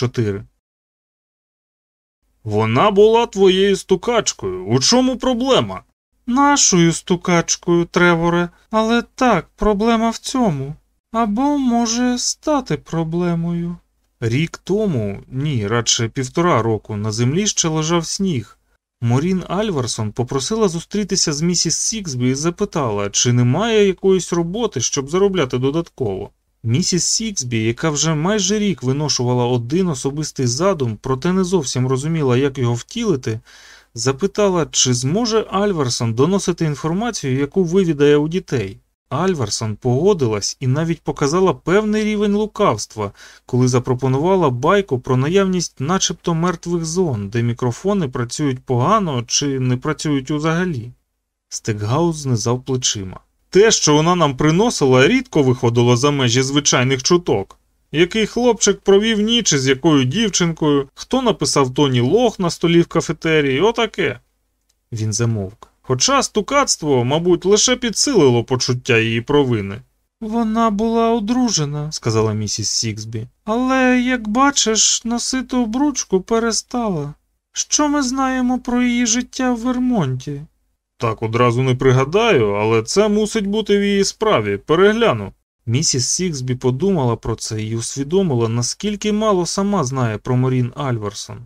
4. Вона була твоєю стукачкою. У чому проблема? Нашою стукачкою, Треворе, але так, проблема в цьому. Або може стати проблемою. Рік тому, ні, радше півтора року, на землі ще лежав сніг. Морін Альварсон попросила зустрітися з місіс Сіксбі і запитала, чи немає якоїсь роботи, щоб заробляти додатково. Місіс Сіксбі, яка вже майже рік виношувала один особистий задум, проте не зовсім розуміла, як його втілити, запитала, чи зможе Альварсон доносити інформацію, яку вивідає у дітей. Альварсон погодилась і навіть показала певний рівень лукавства, коли запропонувала байку про наявність начебто мертвих зон, де мікрофони працюють погано чи не працюють взагалі. Стекгаус знизав плечима. Те, що вона нам приносила, рідко виходило за межі звичайних чуток. Який хлопчик провів ніч із якою дівчинкою, хто написав тоні лох на столі в кафетерії, отаке. Він замовк. Хоча стукацтво, мабуть, лише підсилило почуття її провини. Вона була одружена, сказала місіс Сіксбі, але, як бачиш, носити обручку перестала. Що ми знаємо про її життя в Вермонті? Так одразу не пригадаю, але це мусить бути в її справі. Перегляну. Місіс Сіксбі подумала про це і усвідомила, наскільки мало сама знає про Морін Альварсон.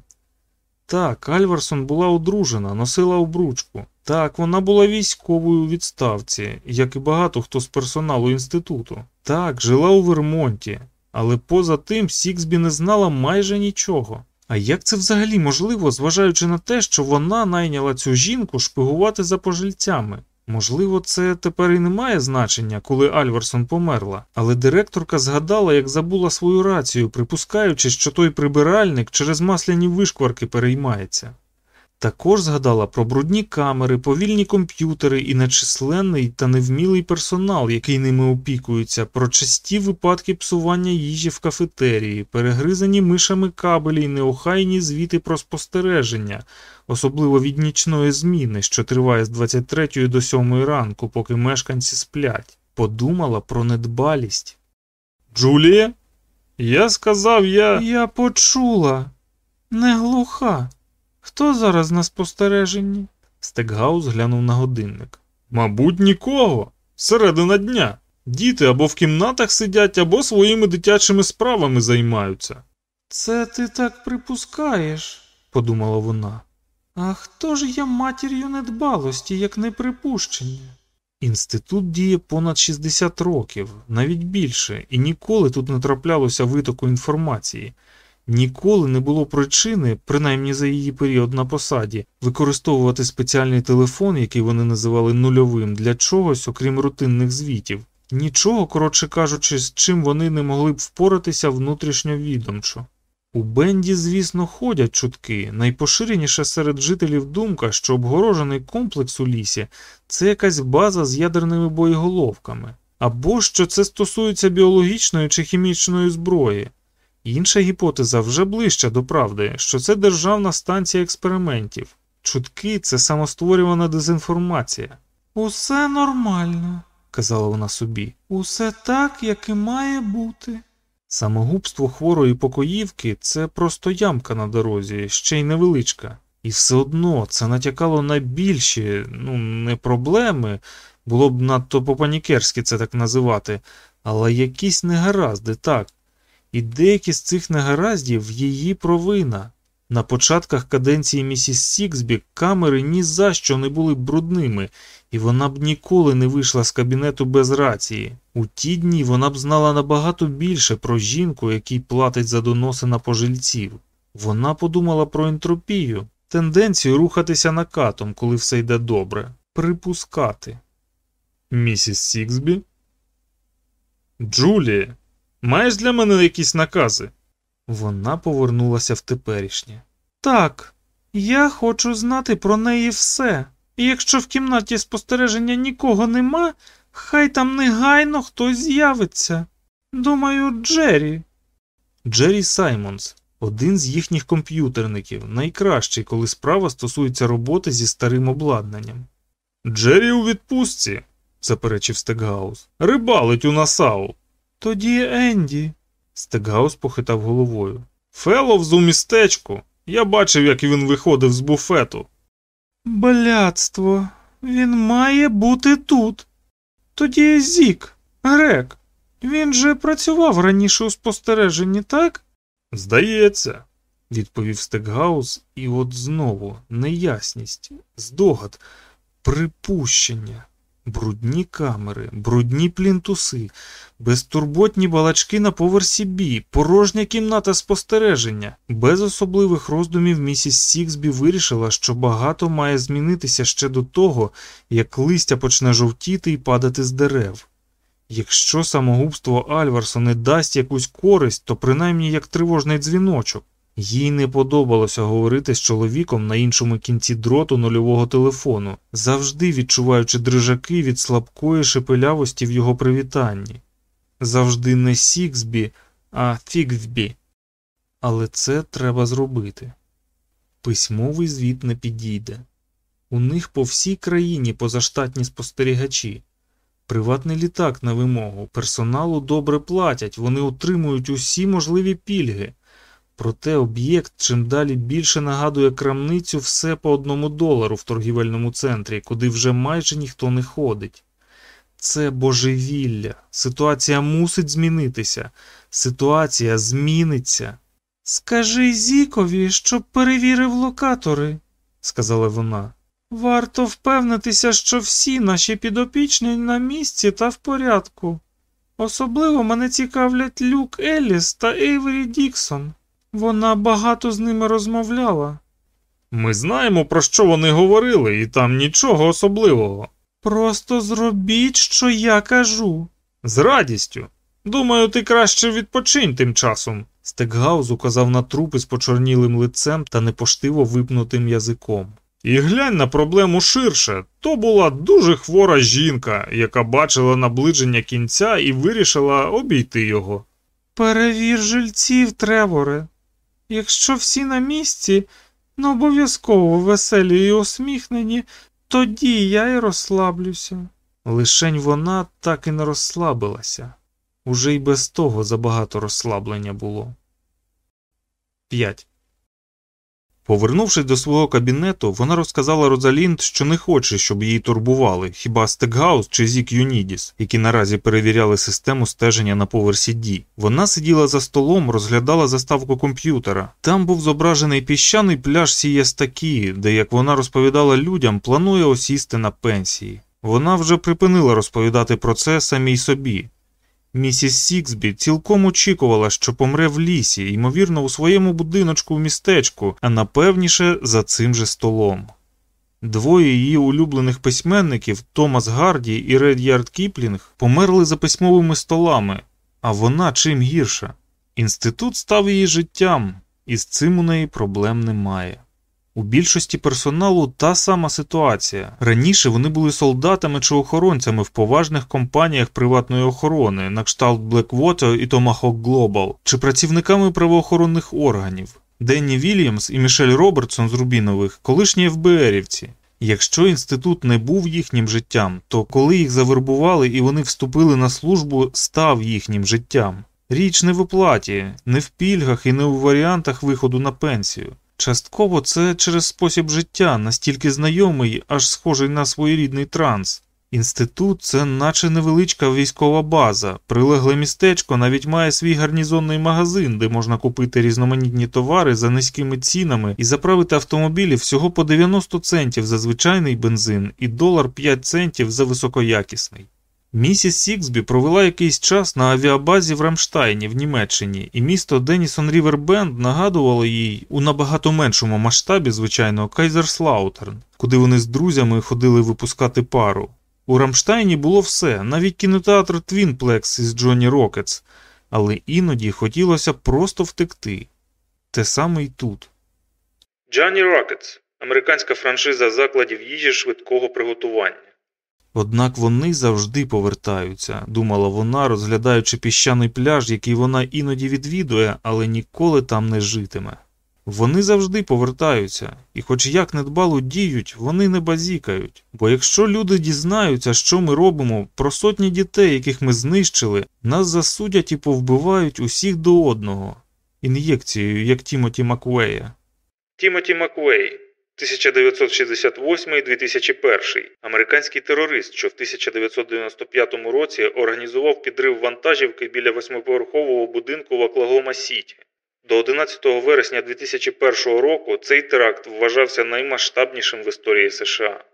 Так, Альварсон була одружена, носила обручку. Так, вона була військовою у відставці, як і багато хто з персоналу інституту. Так, жила у Вермонті, але поза тим Сіксбі не знала майже нічого. А як це взагалі можливо, зважаючи на те, що вона найняла цю жінку шпигувати за пожильцями? Можливо, це тепер і не має значення, коли Альварсон померла, але директорка згадала, як забула свою рацію, припускаючи, що той прибиральник через масляні вишкварки переймається. Також згадала про брудні камери, повільні комп'ютери і нечисленний та невмілий персонал, який ними опікується, про часті випадки псування їжі в кафетерії, перегризані мишами кабелі й неохайні звіти про спостереження, особливо від нічної зміни, що триває з 23 до 7 ранку, поки мешканці сплять. Подумала про недбалість. Джулія? Я сказав, я. Я почула. Не глуха. Хто зараз на спостереженні? Стекгаус глянув на годинник. Мабуть, нікого. Середина дня. Діти або в кімнатах сидять, або своїми дитячими справами займаються. Це ти так припускаєш, подумала вона. А хто ж є матір'ю недбалості, як не припущення? Інститут діє понад 60 років, навіть більше, і ніколи тут не траплялося витоку інформації. Ніколи не було причини, принаймні за її період на посаді, використовувати спеціальний телефон, який вони називали нульовим, для чогось, окрім рутинних звітів. Нічого, коротше кажучи, з чим вони не могли б впоратися внутрішньовідомчо. У Бенді, звісно, ходять чутки. Найпоширеніша серед жителів думка, що обгорожений комплекс у лісі це якась база з ядерними боєголовками, або що це стосується біологічної чи хімічної зброї. Інша гіпотеза вже ближча до правди, що це державна станція експериментів. Чутки це самостворювана дезінформація. Усе нормально, казала вона собі. Усе так, як і має бути. Самогубство хворої покоївки це просто ямка на дорозі, ще й невеличка. І все одно це натякало на більші, ну, не проблеми, було б надто по-панікерськи це так називати, але якісь негаразди, так. І деякі з цих негараздів її провина. На початках каденції місіс Сіксбі камери ні за що не були брудними, і вона б ніколи не вийшла з кабінету без рації. У ті дні вона б знала набагато більше про жінку, якій платить за доноси на пожильців. Вона подумала про ентропію, тенденцію рухатися накатом, коли все йде добре, припускати. Місіс Сіксбі? Джулія. Маєш для мене якісь накази? Вона повернулася в теперішнє. Так, я хочу знати про неї все. І якщо в кімнаті спостереження нікого нема, хай там негайно хтось з'явиться. Думаю, Джері. Джері Саймонс, один з їхніх комп'ютерників, найкращий, коли справа стосується роботи зі старим обладнанням. Джері у відпустці, заперечив Стекгаус. Рибалить у Насау. Тоді Енді. Стекгаус похитав головою. Феловз у містечку. Я бачив, як він виходив з буфету. Блядство, він має бути тут. Тоді Зік, Грек. Він же працював раніше у спостереженні, так? Здається, відповів Стекгаус, і от знову неясність, здогад, припущення, брудні камери, брудні плінтуси, безтурботні балачки на поверсі Бі, порожня кімната спостереження. Без особливих роздумів місіс Сіксбі вирішила, що багато має змінитися ще до того, як листя почне жовтіти і падати з дерев. Якщо самогубство Альварсу не дасть якусь користь, то принаймні як тривожний дзвіночок. Їй не подобалося говорити з чоловіком на іншому кінці дроту нульового телефону, завжди відчуваючи дрижаки від слабкої шепелявості в його привітанні. Завжди не Сіксбі, а Фіксбі. Але це треба зробити. Письмовий звіт не підійде. У них по всій країні позаштатні спостерігачі. Приватний літак на вимогу, персоналу добре платять, вони отримують усі можливі пільги. Проте об'єкт чим далі більше нагадує крамницю все по одному долару в торгівельному центрі, куди вже майже ніхто не ходить. Це божевілля. Ситуація мусить змінитися. Ситуація зміниться. Скажи Зікові, щоб перевірив локатори, сказала вона. Варто впевнитися, що всі наші підопічні на місці та в порядку. Особливо мене цікавлять Люк Елліс та Ейвері Діксон. Вона багато з ними розмовляла. Ми знаємо, про що вони говорили, і там нічого особливого. Просто зробіть, що я кажу. З радістю. Думаю, ти краще відпочинь тим часом. Стекгаус указав на трупи з почорнілим лицем та непоштиво випнутим язиком. І глянь на проблему ширше. То була дуже хвора жінка, яка бачила наближення кінця і вирішила обійти його. Перевір жильців, Треворе. Якщо всі на місці, ну обов'язково веселі і усміхнені, тоді я й розслаблюся. Лишень вона так і не розслабилася. Уже й без того забагато розслаблення було. 5. Повернувшись до свого кабінету, вона розказала Розалінд, що не хоче, щоб її турбували, хіба Стекгаус чи Зік Юнідіс, які наразі перевіряли систему стеження на поверсі Ді. Вона сиділа за столом, розглядала заставку комп'ютера. Там був зображений піщаний пляж Сієстакі, де, як вона розповідала людям, планує осісти на пенсії. Вона вже припинила розповідати про це самій собі. Місіс Сіксбі цілком очікувала, що помре в лісі, ймовірно, у своєму будиночку в містечку, а напевніше за цим же столом. Двоє її улюблених письменників Томас Гарді і Редярд Кіплінг померли за письмовими столами, а вона чим гірша. Інститут став її життям, і з цим у неї проблем немає. У більшості персоналу та сама ситуація. Раніше вони були солдатами чи охоронцями в поважних компаніях приватної охорони, на кшталт Blackwater і Tomahawk Global, чи працівниками правоохоронних органів. Денні Вільямс і Мішель Робертсон з Рубінових, колишні ФБРівці. Якщо інститут не був їхнім життям, то коли їх завербували і вони вступили на службу, став їхнім життям. Річ не в оплаті, не в пільгах і не у варіантах виходу на пенсію. Частково це через спосіб життя, настільки знайомий, аж схожий на своєрідний транс. Інститут це наче невеличка військова база, прилегле містечко навіть має свій гарнізонний магазин, де можна купити різноманітні товари за низькими цінами і заправити автомобілі всього по 90 центів за звичайний бензин і долар 5 центів за високоякісний. Місіс Сіксбі провела якийсь час на авіабазі в Рамштайні в Німеччині, і місто Денісон Рівербенд нагадувало їй у набагато меншому масштабі, звичайно, Кайзерслаутерн, куди вони з друзями ходили випускати пару. У Рамштайні було все, навіть кінотеатр Твінплекс із Джонні Рокетс, але іноді хотілося просто втекти. Те саме й тут. Джонні Рокетс американська франшиза закладів їжі швидкого приготування. Однак вони завжди повертаються, думала вона, розглядаючи піщаний пляж, який вона іноді відвідує, але ніколи там не житиме. Вони завжди повертаються, і, хоч як недбало діють, вони не базікають. Бо якщо люди дізнаються, що ми робимо, про сотні дітей, яких ми знищили, нас засудять і повбивають усіх до одного. ін'єкцією, як Тімоті Маквея. Тімоті Маквей 1968-2001 американський терорист, що в 1995 році організував підрив вантажівки біля восьмиповерхового будинку в Оклагома Сіті. До 11 вересня 2001 року цей теракт вважався наймасштабнішим в історії США.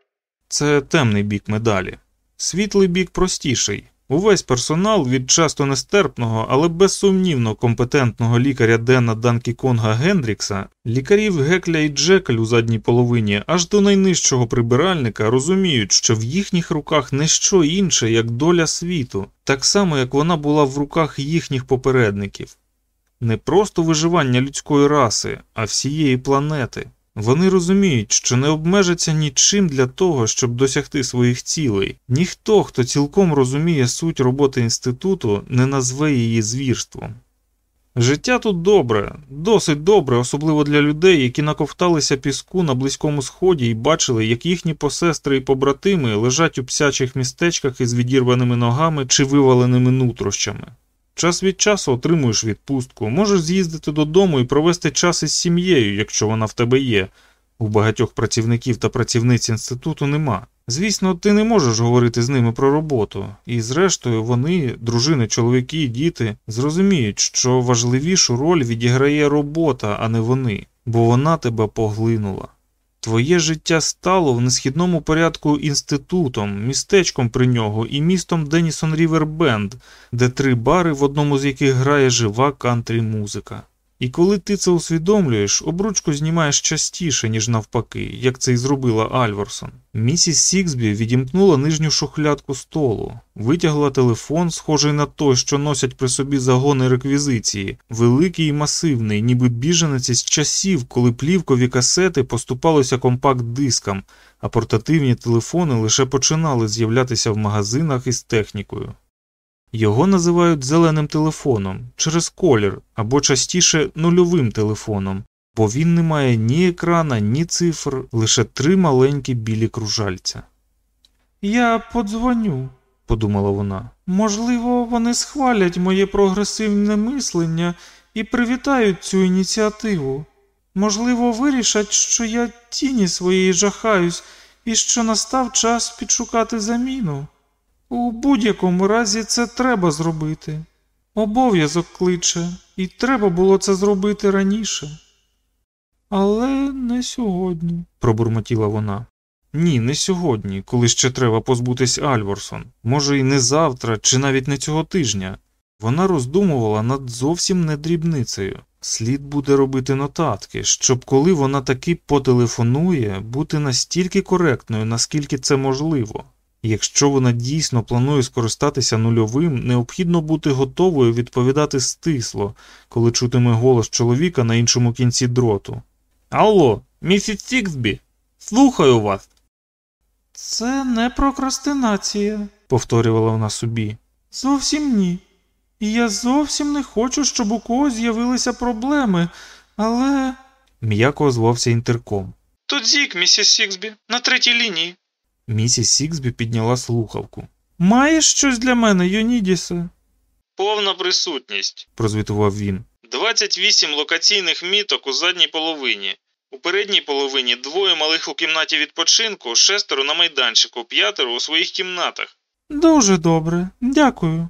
Це темний бік медалі. Світлий бік простіший. Увесь персонал від часто нестерпного, але безсумнівно компетентного лікаря Дена Данкі Конга Гендрікса, лікарів Гекля і Джекель у задній половині, аж до найнижчого прибиральника розуміють, що в їхніх руках не що інше, як доля світу, так само як вона була в руках їхніх попередників. Не просто виживання людської раси, а всієї планети. Вони розуміють, що не обмежаться нічим для того, щоб досягти своїх цілей. Ніхто, хто цілком розуміє суть роботи інституту, не назве її звірством. Життя тут добре, досить добре, особливо для людей, які наковталися піску на Близькому Сході і бачили, як їхні посестри і побратими лежать у псячих містечках із відірваними ногами чи виваленими нутрощами. Час від часу отримуєш відпустку, можеш з'їздити додому і провести час із сім'єю, якщо вона в тебе є. У багатьох працівників та працівниць інституту нема. Звісно, ти не можеш говорити з ними про роботу, і зрештою вони, дружини, чоловіки, діти, зрозуміють, що важливішу роль відіграє робота, а не вони, бо вона тебе поглинула. Твоє життя стало в несхідному порядку інститутом, містечком при нього і містом Денісон Рівер Бенд, де три бари, в одному з яких грає жива кантрі музика. І коли ти це усвідомлюєш, обручку знімаєш частіше, ніж навпаки, як це й зробила Альворсон. Місіс Сіксбі відімкнула нижню шухлядку столу, витягла телефон, схожий на той, що носять при собі загони реквізиції, великий і масивний, ніби біженець із часів, коли плівкові касети поступалися компакт-дискам, а портативні телефони лише починали з'являтися в магазинах із технікою. Його називають зеленим телефоном через колір або частіше нульовим телефоном, бо він не має ні екрана, ні цифр, лише три маленькі білі кружальця. Я подзвоню, подумала вона. Можливо, вони схвалять моє прогресивне мислення і привітають цю ініціативу. Можливо, вирішать, що я тіні своєї жахаюсь і що настав час підшукати заміну. У будь-якому разі це треба зробити. Обов'язок кличе, і треба було це зробити раніше. Але не сьогодні, пробурмотіла вона. Ні, не сьогодні, коли ще треба позбутись Альворсон. Може, і не завтра, чи навіть не цього тижня. Вона роздумувала над зовсім не дрібницею. Слід буде робити нотатки, щоб коли вона таки потелефонує, бути настільки коректною, наскільки це можливо. Якщо вона дійсно планує скористатися нульовим, необхідно бути готовою відповідати стисло, коли чутиме голос чоловіка на іншому кінці дроту. Алло, місіс Сіксбі, слухаю вас. Це не прокрастинація, повторювала вона собі. Зовсім ні. І я зовсім не хочу, щоб у когось з'явилися проблеми, але. М'яко озвався інтерком. Тут Зік, місіс Сіксбі, на третій лінії. Місіс Сіксбі підняла слухавку. Маєш щось для мене, Йонідісе? Повна присутність, прозвітував він. 28 локаційних міток у задній половині. У передній половині двоє малих у кімнаті відпочинку, шестеро на майданчику, п'ятеро у своїх кімнатах. Дуже добре, дякую.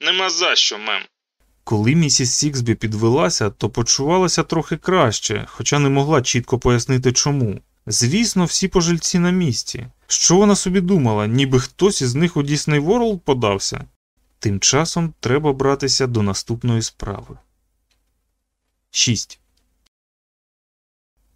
Нема за що, мем. Коли місіс Сіксбі підвелася, то почувалася трохи краще, хоча не могла чітко пояснити чому. Звісно, всі пожильці на місці. Що вона собі думала, ніби хтось із них у Дісней Ворлд подався? Тим часом треба братися до наступної справи. 6.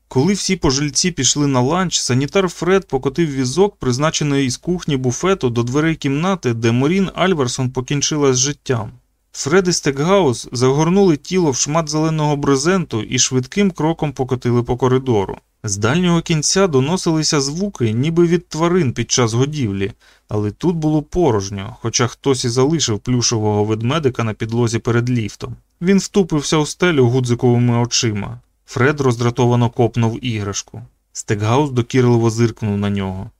Коли всі пожильці пішли на ланч, санітар Фред покотив візок, призначений із кухні буфету до дверей кімнати, де Морін Альверсон покінчила з життям. Фред і Стекгаус загорнули тіло в шмат зеленого брезенту і швидким кроком покотили по коридору. З дальнього кінця доносилися звуки, ніби від тварин під час годівлі, але тут було порожньо, хоча хтось і залишив плюшового ведмедика на підлозі перед ліфтом. Він втупився у стелю гудзиковими очима. Фред роздратовано копнув іграшку. Стекгаус докірливо зиркнув на нього.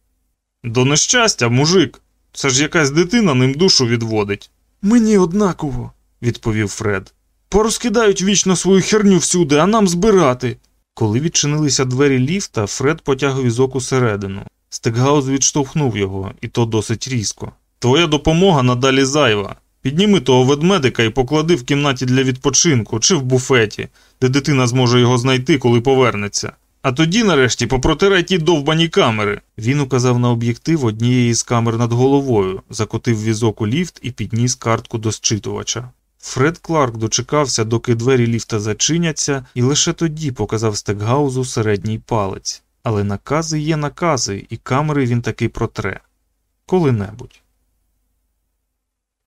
До нещастя, мужик. Це ж якась дитина ним душу відводить. Мені однаково, відповів Фред. Порозкидають вічно свою херню всюди, а нам збирати. Коли відчинилися двері ліфта, Фред потяг візок усередину. Стекгаус відштовхнув його, і то досить різко. Твоя допомога надалі зайва. Підніми того ведмедика і поклади в кімнаті для відпочинку чи в буфеті, де дитина зможе його знайти, коли повернеться. А тоді, нарешті, попротирай ті довбані камери. Він указав на об'єктив однієї з камер над головою, закотив візок у ліфт і підніс картку до зчитувача. Фред Кларк дочекався, доки двері ліфта зачиняться, і лише тоді показав Стекгаузу середній палець. Але накази є накази, і камери він таки протре. Коли-небудь.